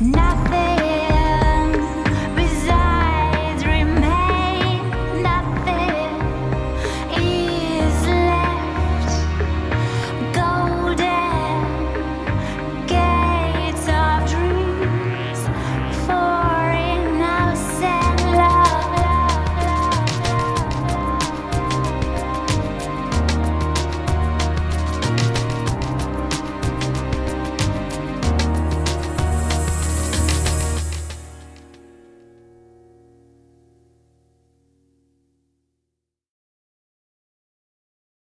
Nothing.